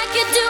like you do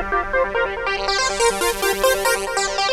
Thank you.